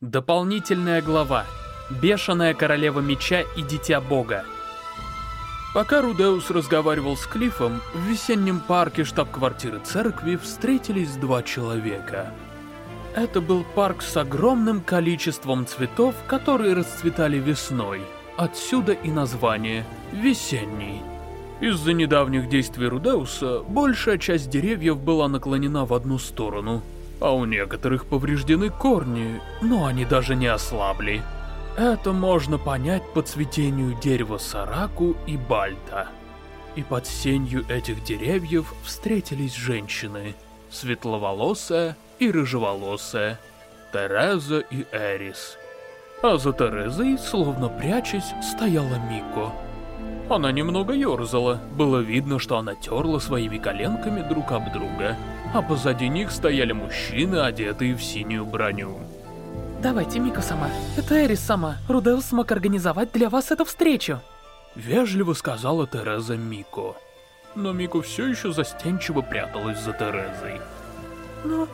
Дополнительная глава. Бешеная королева меча и дитя бога. Пока Рудеус разговаривал с Клиффом, в весеннем парке штаб-квартиры церкви встретились два человека. Это был парк с огромным количеством цветов, которые расцветали весной. Отсюда и название «Весенний». Из-за недавних действий Рудеуса, большая часть деревьев была наклонена в одну сторону – а у некоторых повреждены корни, но они даже не ослабли. Это можно понять по цветению дерева Сараку и Бальта. И под сенью этих деревьев встретились женщины, светловолосая и рыжеволосая, Тереза и Эрис. А за Терезой, словно прячась, стояла Мико. Она немного ерзала, было видно, что она терла своими коленками друг об друга а позади них стояли мужчины, одетые в синюю броню. Давайте, Мика сама. Это Эрис сама. Рудеус смог организовать для вас эту встречу. Вежливо сказала Тереза Мико. Но Мико все еще застенчиво пряталась за Терезой. Но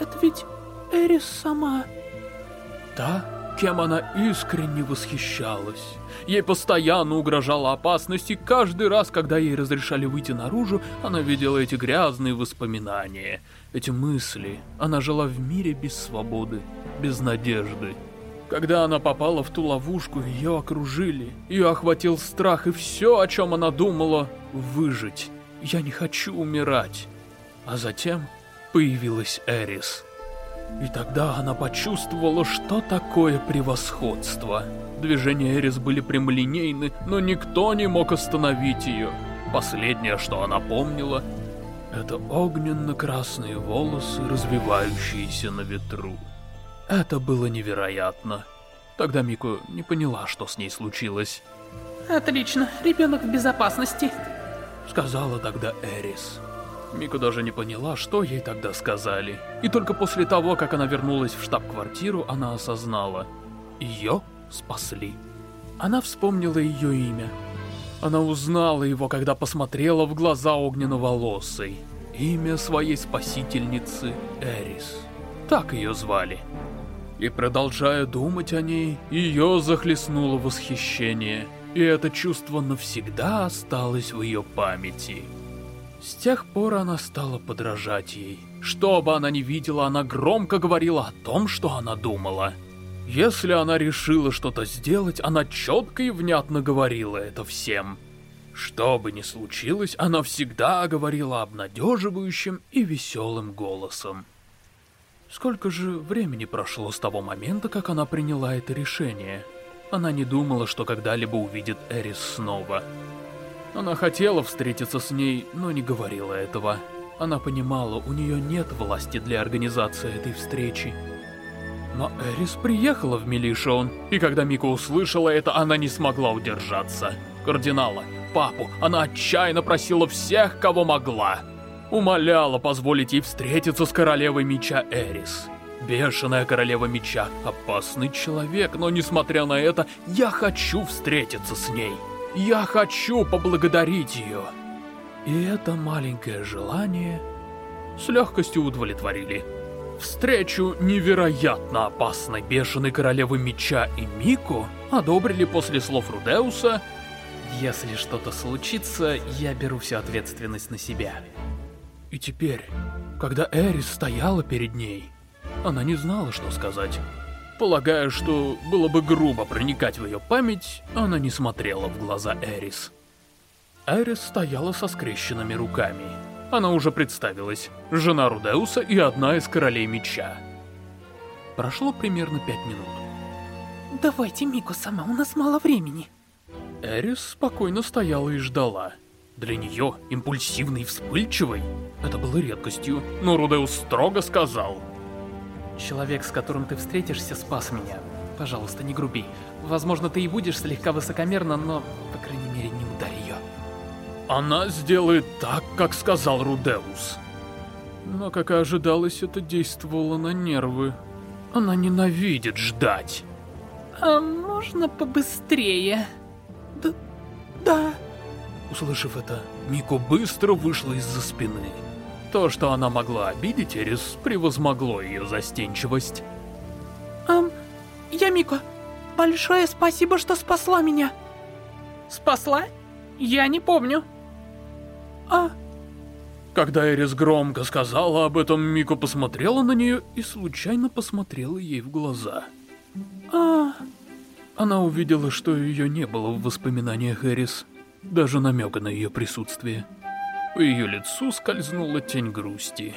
это ведь Эрис сама. Да, кем она искренне восхищалась. Ей постоянно угрожала опасность, и каждый раз, когда ей разрешали выйти наружу, она видела эти грязные воспоминания, эти мысли. Она жила в мире без свободы, без надежды. Когда она попала в ту ловушку, ее окружили, ее охватил страх, и все, о чем она думала, выжить. Я не хочу умирать. А затем появилась Эрис. И тогда она почувствовала, что такое превосходство. Движения Эрис были прямолинейны, но никто не мог остановить ее. Последнее, что она помнила, это огненно-красные волосы, развивающиеся на ветру. Это было невероятно. Тогда Мико не поняла, что с ней случилось. «Отлично, ребенок в безопасности», — сказала тогда Эрис. Мика даже не поняла, что ей тогда сказали. И только после того, как она вернулась в штаб-квартиру, она осознала. Ее спасли. Она вспомнила ее имя. Она узнала его, когда посмотрела в глаза огненно-волосой. Имя своей спасительницы Эрис. Так ее звали. И продолжая думать о ней, ее захлестнуло восхищение. И это чувство навсегда осталось в ее памяти. С тех пор она стала подражать ей. Что бы она ни видела, она громко говорила о том, что она думала. Если она решила что-то сделать, она четко и внятно говорила это всем. Что бы ни случилось, она всегда говорила обнадеживающим и веселым голосом. Сколько же времени прошло с того момента, как она приняла это решение? Она не думала, что когда-либо увидит Эрис снова. Она хотела встретиться с ней, но не говорила этого. Она понимала, у нее нет власти для организации этой встречи. Но Эрис приехала в Милишон, и когда Мика услышала это, она не смогла удержаться. Кардинала, папу, она отчаянно просила всех, кого могла. Умоляла позволить ей встретиться с королевой меча Эрис. Бешеная королева меча, опасный человек, но несмотря на это, я хочу встретиться с ней. Я хочу поблагодарить ее. И это маленькое желание с легкостью удовлетворили. Встречу невероятно опасной бешеной королевы меча и Мику одобрили после слов Рудеуса «Если что-то случится, я беру всю ответственность на себя». И теперь, когда Эрис стояла перед ней, она не знала, что сказать. Полагая, что было бы грубо проникать в ее память, она не смотрела в глаза Эрис. Эрис стояла со скрещенными руками. Она уже представилась. Жена Рудеуса и одна из королей меча. Прошло примерно пять минут. «Давайте, Мико сама, у нас мало времени». Эрис спокойно стояла и ждала. Для нее, импульсивной и вспыльчивой, это было редкостью, но Рудеус строго сказал – Человек, с которым ты встретишься, спас меня. Пожалуйста, не груби. Возможно, ты и будешь слегка высокомерна, но, по крайней мере, не ударь ее. Она сделает так, как сказал Рудеус. Но, как и ожидалось, это действовало на нервы. Она ненавидит ждать. А можно побыстрее? Да... да... Услышав это, Мико быстро вышла из-за спины. То, что она могла обидеть Эрис, превозмогло ее застенчивость. Ам, я Мико. Большое спасибо, что спасла меня. Спасла? Я не помню. А... Когда Эрис громко сказала об этом, Мико посмотрела на нее и случайно посмотрела ей в глаза. А... Она увидела, что ее не было в воспоминаниях Эрис, даже намека на ее присутствие. По ее лицу скользнула тень грусти.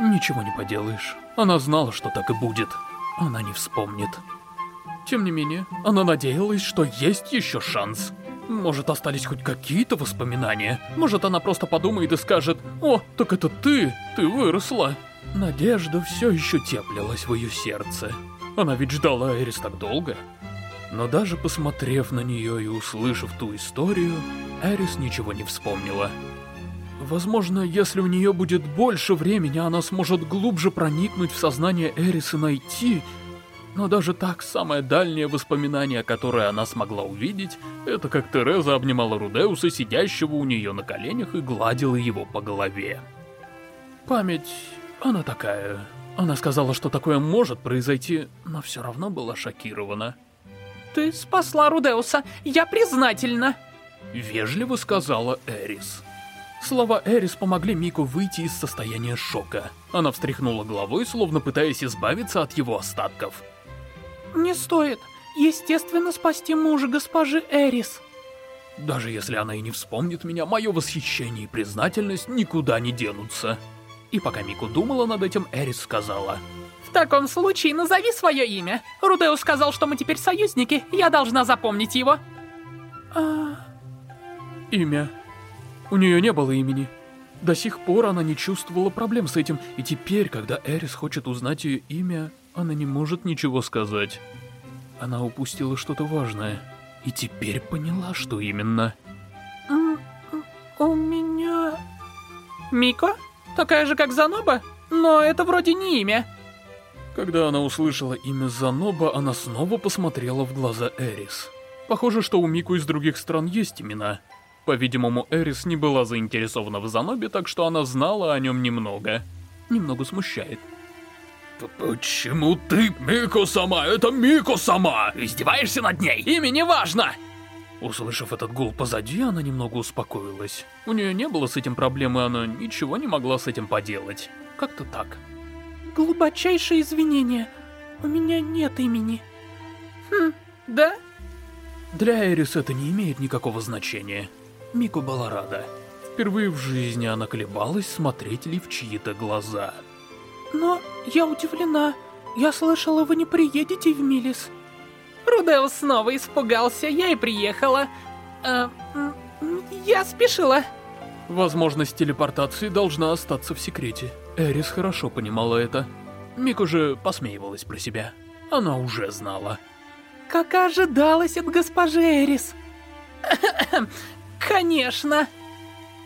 Ничего не поделаешь. Она знала, что так и будет. Она не вспомнит. Тем не менее, она надеялась, что есть еще шанс. Может, остались хоть какие-то воспоминания? Может, она просто подумает и скажет «О, так это ты! Ты выросла!» Надежда все еще теплилась в ее сердце. Она ведь ждала Эрис так долго. Но даже посмотрев на нее и услышав ту историю, Эрис ничего не вспомнила. Возможно, если у нее будет больше времени, она сможет глубже проникнуть в сознание Эрис и найти... Но даже так, самое дальнее воспоминание, которое она смогла увидеть, это как Тереза обнимала Рудеуса, сидящего у нее на коленях, и гладила его по голове. Память, она такая... Она сказала, что такое может произойти, но все равно была шокирована. Ты спасла Рудеуса, я признательна. Вежливо сказала Эрис. Слова Эрис помогли Мику выйти из состояния шока. Она встряхнула головой, словно пытаясь избавиться от его остатков. Не стоит. Естественно, спасти мужа госпожи Эрис. Даже если она и не вспомнит меня, мое восхищение и признательность никуда не денутся. И пока Мику думала над этим, Эрис сказала... В таком случае назови свое имя. Рудеус сказал, что мы теперь союзники, я должна запомнить его. А... Имя. У нее не было имени. До сих пор она не чувствовала проблем с этим, и теперь, когда Эрис хочет узнать ее имя, она не может ничего сказать. Она упустила что-то важное, и теперь поняла, что именно. У меня... Мико? Такая же, как Заноба? Но это вроде не имя. Когда она услышала имя Заноба, она снова посмотрела в глаза Эрис. Похоже, что у Мику из других стран есть имена. По-видимому, Эрис не была заинтересована в Занобе, так что она знала о нем немного. Немного смущает. «Почему ты, Мико сама? Это Мико сама! Издеваешься над ней? Имя не важно!» Услышав этот гул позади, она немного успокоилась. У нее не было с этим проблемы, она ничего не могла с этим поделать. Как-то так. Глубочайшие извинения. У меня нет имени. Хм, да? Для Эрис это не имеет никакого значения. Мико была рада. Впервые в жизни она колебалась, смотреть ли в чьи-то глаза. Но я удивлена. Я слышала, вы не приедете в Милис. Рудеус снова испугался, я и приехала. Э, я спешила. Возможность телепортации должна остаться в секрете. Эрис хорошо понимала это. Мико же посмеивалась про себя. Она уже знала. Как ожидалось от госпожи Эрис. Конечно.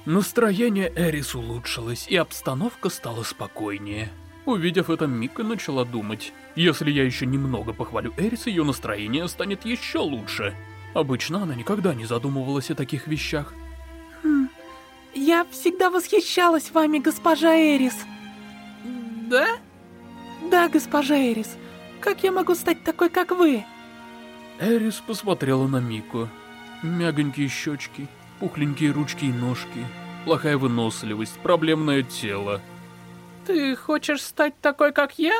Настроение Эрис улучшилось, и обстановка стала спокойнее. Увидев это, Мика начала думать. Если я еще немного похвалю Эрис, ее настроение станет еще лучше. Обычно она никогда не задумывалась о таких вещах. Хм, я всегда восхищалась вами, госпожа Эрис. Да? Да, госпожа Эрис. Как я могу стать такой, как вы? Эрис посмотрела на Мику. Мягонькие щечки, пухленькие ручки и ножки, плохая выносливость, проблемное тело. Ты хочешь стать такой, как я?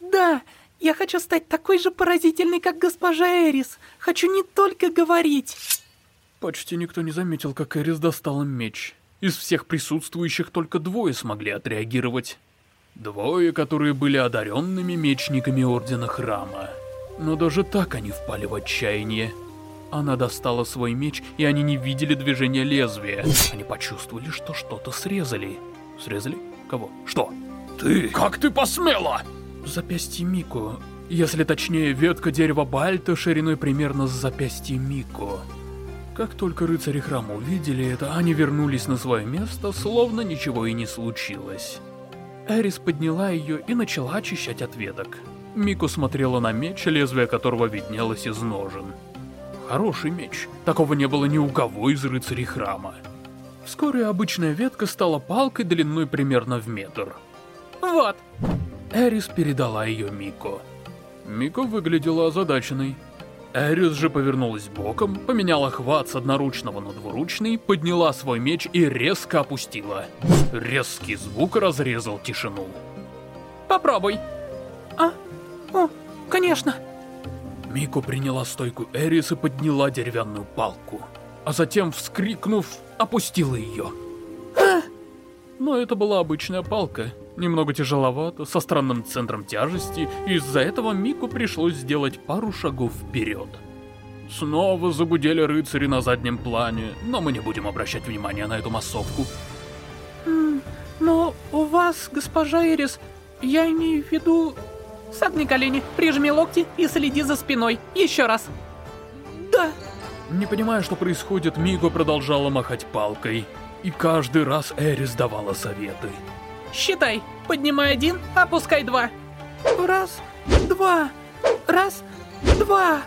Да, я хочу стать такой же поразительной, как госпожа Эрис. Хочу не только говорить. Почти никто не заметил, как Эрис достала меч. Из всех присутствующих только двое смогли отреагировать. Двое, которые были одаренными мечниками Ордена Храма. Но даже так они впали в отчаяние. Она достала свой меч, и они не видели движения лезвия. Они почувствовали, что что-то срезали. Срезали? Кого? Что? Ты? Как ты посмела? Запястье Мико. Если точнее, ветка дерева Бальта шириной примерно с запястья Мико. Как только рыцари храма увидели это, они вернулись на свое место, словно ничего и не случилось. Эрис подняла ее и начала очищать от веток. Мико смотрела на меч, лезвие которого виднелось из ножен. Хороший меч. Такого не было ни у кого из рыцарей храма. Вскоре обычная ветка стала палкой длиной примерно в метр. Вот. Эрис передала ее Мико. Мико выглядела озадаченной. Эрис же повернулась боком, поменяла хват с одноручного на двуручный, подняла свой меч и резко опустила. Резкий звук разрезал тишину. Попробуй. А? О, конечно. Мико приняла стойку Эрис и подняла деревянную палку, а затем, вскрикнув, опустила ее. А! Но это была обычная палка, немного тяжеловато, со странным центром тяжести, и из-за этого Мику пришлось сделать пару шагов вперед. Снова загудели рыцари на заднем плане, но мы не будем обращать внимания на эту массовку. Но у вас, госпожа Эрис, я имею в виду... Согни колени, прижми локти и следи за спиной. Еще раз. Да. Не понимая, что происходит, Мико продолжала махать палкой. И каждый раз Эрис давала советы. Считай. Поднимай один, опускай два. Раз, два, раз, два.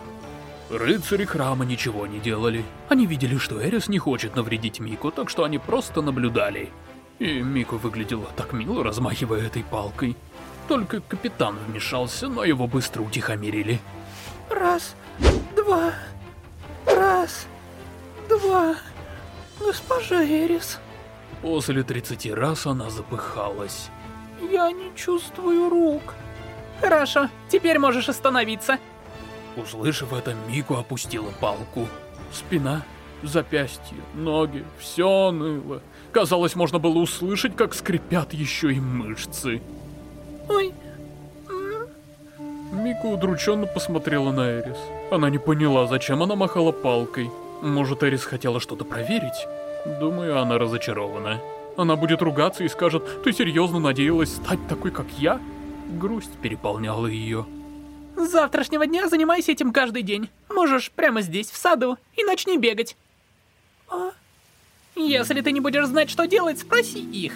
Рыцари храма ничего не делали. Они видели, что Эрис не хочет навредить Мику, так что они просто наблюдали. И Мику выглядела так мило, размахивая этой палкой. Только капитан вмешался, но его быстро утихомирили. Раз, два, раз, два, госпожа Эрис. После 30 раз она запыхалась. Я не чувствую рук. Хорошо, теперь можешь остановиться. Услышав это, Мику опустила палку. Спина, запястье, ноги, все ныло. Казалось, можно было услышать, как скрипят еще и мышцы. Ой. Мика удрученно посмотрела на Эрис. Она не поняла, зачем она махала палкой. Может, Эрис хотела что-то проверить? Думаю, она разочарована. Она будет ругаться и скажет, ты серьезно надеялась стать такой, как я? Грусть переполняла ее. С завтрашнего дня занимайся этим каждый день. Можешь прямо здесь, в саду, и начни бегать. А? Если ты не будешь знать, что делать, спроси их.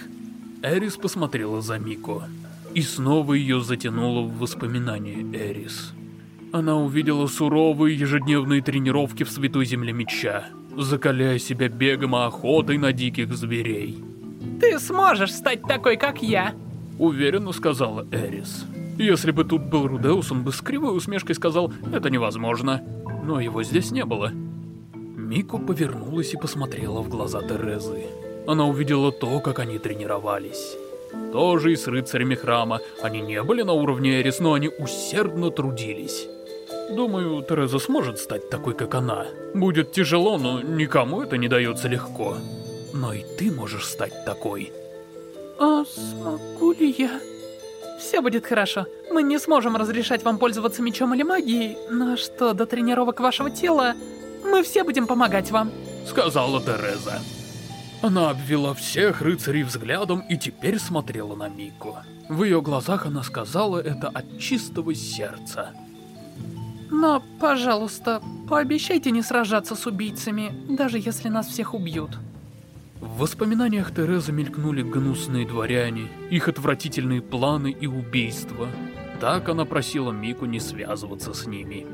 Эрис посмотрела за Мико. И снова ее затянуло в воспоминания Эрис. Она увидела суровые ежедневные тренировки в Святой Земле Меча, закаляя себя бегом и охотой на диких зверей. «Ты сможешь стать такой, как я!» Уверенно сказала Эрис. Если бы тут был Рудеус, он бы с кривой усмешкой сказал «это невозможно». Но его здесь не было. Мико повернулась и посмотрела в глаза Терезы. Она увидела то, как они тренировались. Тоже и с рыцарями храма. Они не были на уровне Эрис, но они усердно трудились. Думаю, Тереза сможет стать такой, как она. Будет тяжело, но никому это не дается легко. Но и ты можешь стать такой. А смогу ли я? Все будет хорошо. Мы не сможем разрешать вам пользоваться мечом или магией, но что до тренировок вашего тела, мы все будем помогать вам. Сказала Тереза. Она обвела всех рыцарей взглядом и теперь смотрела на Мику. В ее глазах она сказала это от чистого сердца. Но, пожалуйста, пообещайте не сражаться с убийцами, даже если нас всех убьют. В воспоминаниях Терезы мелькнули гнусные дворяне, их отвратительные планы и убийства. Так она просила Мику не связываться с ними.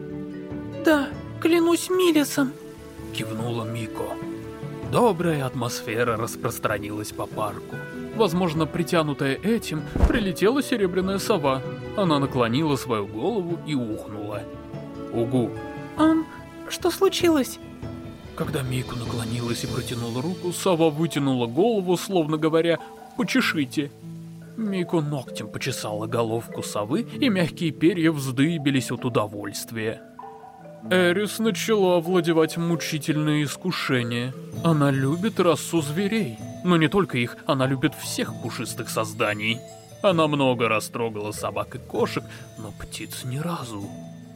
«Да, клянусь Милисом!» Кивнула Мико. Добрая атмосфера распространилась по парку. Возможно, притянутая этим, прилетела серебряная сова. Она наклонила свою голову и ухнула. Угу. Ам, что случилось? Когда Мику наклонилась и протянула руку, сова вытянула голову, словно говоря «почешите». Мику ногтем почесала головку совы, и мягкие перья вздыбились от удовольствия. Эрис начала овладевать мучительное искушение. Она любит расу зверей. Но не только их, она любит всех пушистых созданий. Она много раз трогала собак и кошек, но птиц ни разу.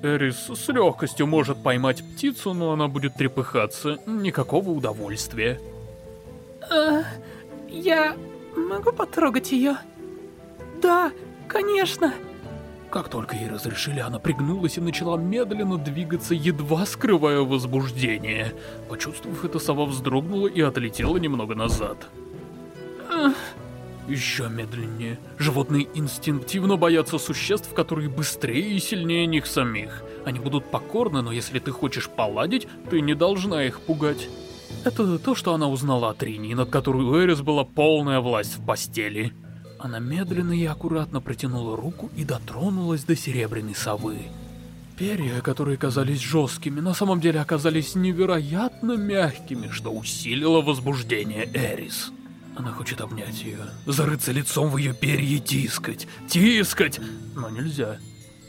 Эрис с легкостью может поймать птицу, но она будет трепыхаться. Никакого удовольствия. Э, я могу потрогать ее? Да, конечно. Как только ей разрешили, она пригнулась и начала медленно двигаться, едва скрывая возбуждение. Почувствовав это, сова вздрогнула и отлетела немного назад. Еще медленнее. Животные инстинктивно боятся существ, которые быстрее и сильнее них самих. Они будут покорны, но если ты хочешь поладить, ты не должна их пугать. Это то, что она узнала от Рини, над которой у Эрис была полная власть в постели. Она медленно и аккуратно протянула руку и дотронулась до серебряной совы. Перья, которые казались жесткими, на самом деле оказались невероятно мягкими, что усилило возбуждение Эрис. Она хочет обнять ее, зарыться лицом в ее перья тискать, тискать, но нельзя.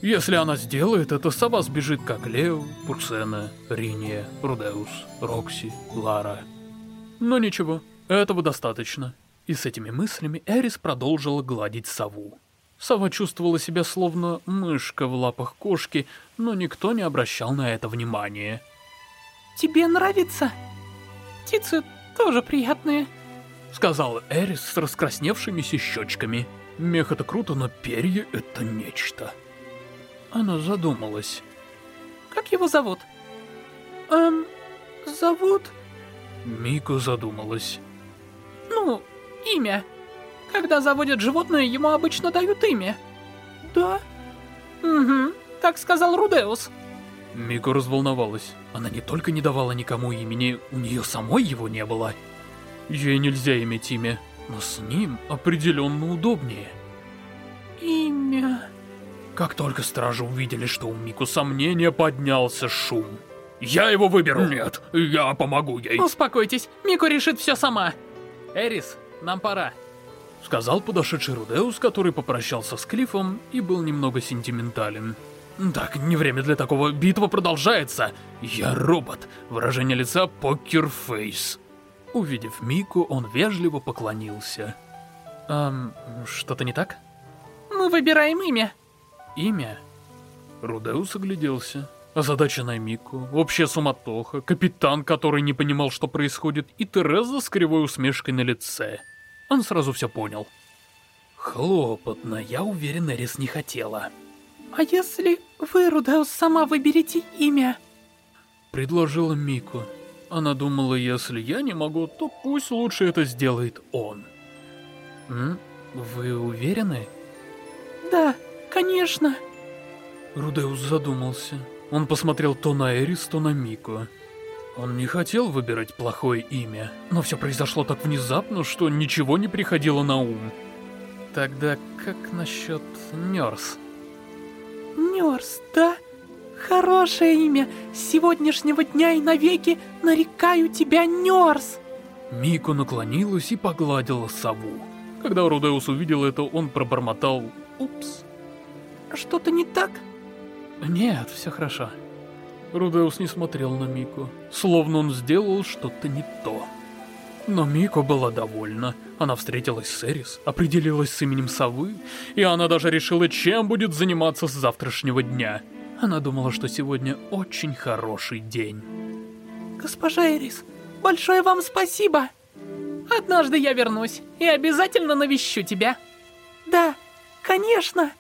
Если она сделает это, сова сбежит как Лео, Пурсена, Риния, Рудеус, Рокси, Лара. Но ничего, этого достаточно. И с этими мыслями Эрис продолжила гладить сову. Сова чувствовала себя словно мышка в лапах кошки, но никто не обращал на это внимания. «Тебе нравится? Птицы тоже приятные», — сказала Эрис с раскрасневшимися щечками. Мех — это круто, но перья — это нечто. Она задумалась. «Как его зовут?» «Эм, зовут...» Мико задумалась. «Ну, имя. Когда заводят животное, ему обычно дают имя». «Да?» «Угу, так сказал Рудеус». Мико разволновалась. Она не только не давала никому имени, у нее самой его не было. Ей нельзя иметь имя, но с ним определенно удобнее. Имя... Как только стражи увидели, что у Мику сомнения, поднялся шум. «Я его выберу!» «Нет, я помогу ей!» «Успокойтесь, Мику решит все сама!» «Эрис, нам пора!» Сказал подошедший Рудеус, который попрощался с Клиффом и был немного сентиментален. «Так, не время для такого, битва продолжается! Я робот!» Выражение лица покерфейс. Увидев Мику, он вежливо поклонился. «Эм, что-то не так?» «Мы выбираем имя!» имя? Рудеус огляделся. Озадаченная Мику, общая суматоха, капитан, который не понимал, что происходит, и Тереза с кривой усмешкой на лице. Он сразу все понял. Хлопотно, я уверен, Эрис не хотела. «А если вы, Рудеус, сама выберете имя?» Предложила Мику. Она думала, если я не могу, то пусть лучше это сделает он. М? Вы уверены? Да. Конечно. Рудеус задумался. Он посмотрел то на Эрис, то на Мику. Он не хотел выбирать плохое имя, но все произошло так внезапно, что ничего не приходило на ум. Тогда как насчет Нёрс? Нёрс, да? Хорошее имя. С сегодняшнего дня и навеки нарекаю тебя Нёрс. Мику наклонилась и погладила сову. Когда Рудеус увидел это, он пробормотал «Упс». Что-то не так? Нет, все хорошо. Рудеус не смотрел на Мику, словно он сделал что-то не то. Но Мико была довольна. Она встретилась с Эрис, определилась с именем совы, и она даже решила, чем будет заниматься с завтрашнего дня. Она думала, что сегодня очень хороший день. Госпожа Эрис, большое вам спасибо. Однажды я вернусь и обязательно навещу тебя. Да, конечно.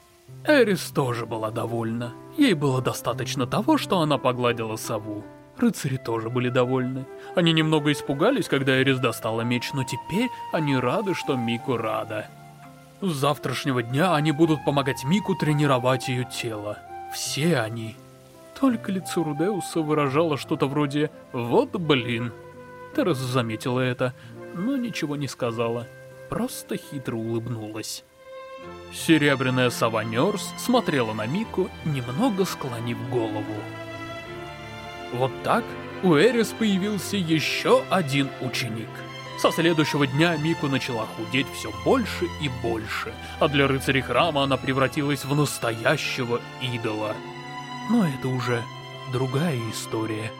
Эрис тоже была довольна. Ей было достаточно того, что она погладила сову. Рыцари тоже были довольны. Они немного испугались, когда Эрис достала меч, но теперь они рады, что Мику рада. С завтрашнего дня они будут помогать Мику тренировать ее тело. Все они. Только лицо Рудеуса выражало что-то вроде «Вот блин». Тереза заметила это, но ничего не сказала. Просто хитро улыбнулась. Серебряная сова Нёрс смотрела на Мику, немного склонив голову. Вот так у Эрис появился еще один ученик. Со следующего дня Мику начала худеть все больше и больше, а для рыцарей храма она превратилась в настоящего идола. Но это уже другая история.